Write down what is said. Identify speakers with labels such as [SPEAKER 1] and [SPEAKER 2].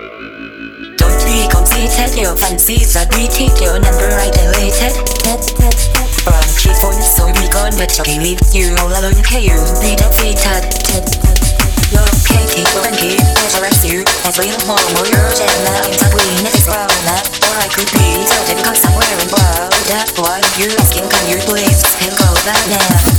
[SPEAKER 1] Don't be conceited, your fancies are greeted, your number right deleted. From cheap phone, so be gone, but okay, leave you all alone, okay, you be defeated. Located, when he resurrects you, as real more, more urgent, now in the queen is grown up. Or I could be so difficult somewhere in the world. That's why you asking, can you please, can go back now.